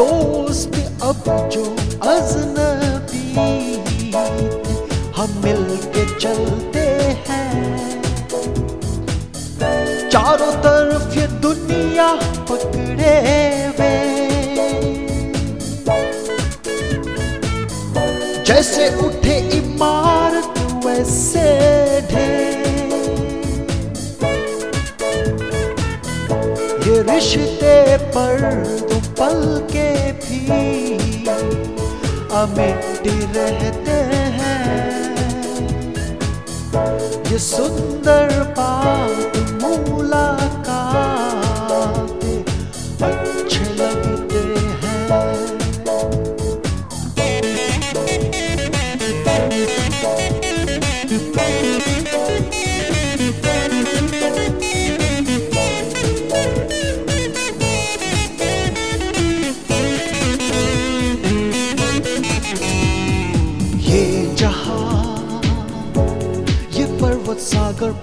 दोस्त अब जो अजनबी, हम मिल के चलते हैं। चारों तरफ़ ये दुनिया पकड़े वे जैसे उठे इमारत, वैसे ये रिश्ते पर तो पल के भी अमिट रहते हैं। ये सुंदर पाप मुलाकात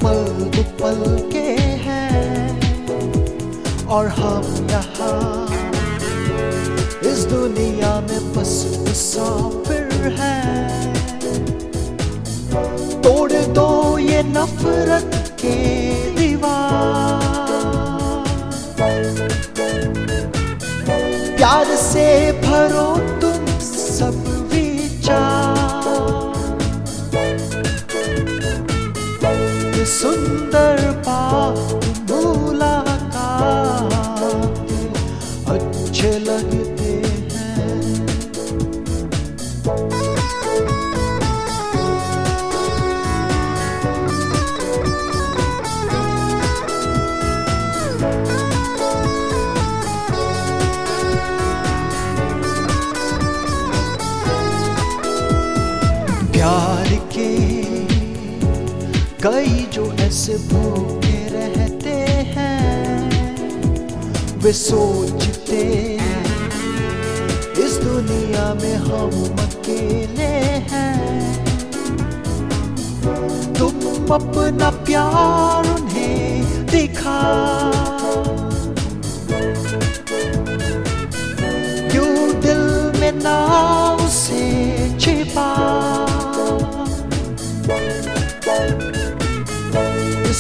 पल दो पल के हैं और हम यहाँ इस दुनिया में बस मुसाफिर हैं। तोड़ दो ये नफरत के दीवार। प्यार से सुंदर बात मुलाकात अच्छे लगते हैं। प्यार के कई जो ऐसे भूखे रहते हैं, वे सोचते इस दुनिया में हम अकेले हैं। तुम अपना प्यार उन्हें दिखा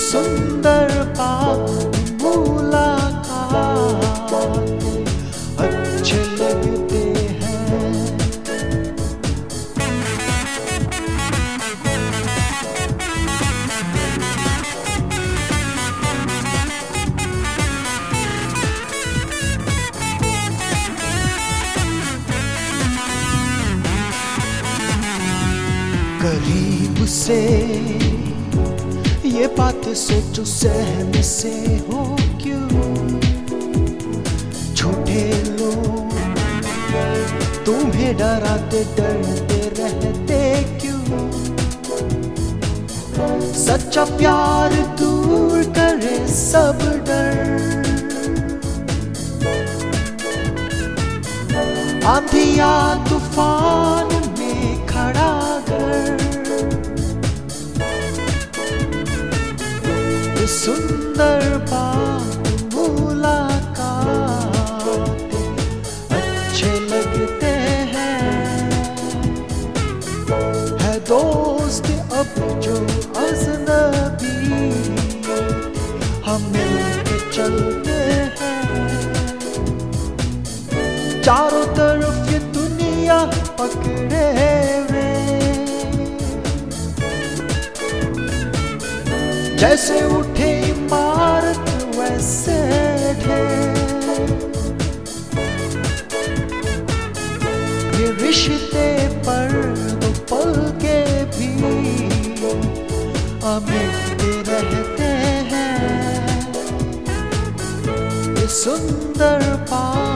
सुंदर बात मुलाकात अच्छे लगते हैं। करीब से ये बात सोचो सहम से हो क्यों? झूठे लोग तुम्हें डराते, डरते, रहते क्यों? सच्चा प्यार दूर करे सब डर। आंधिया, तूफ़ान सुंदर मुलाकात। अच्छे लगते हैं। है दोस्त अब जो अजनबी, हम मिल के चलते हैं। चारों तरफ़ ये दुनिया पकड़े जैसे उठे इमारत, वैसे ये रिश्ते पर पल के भी अमिट रहते हैं। ये सुंदर बात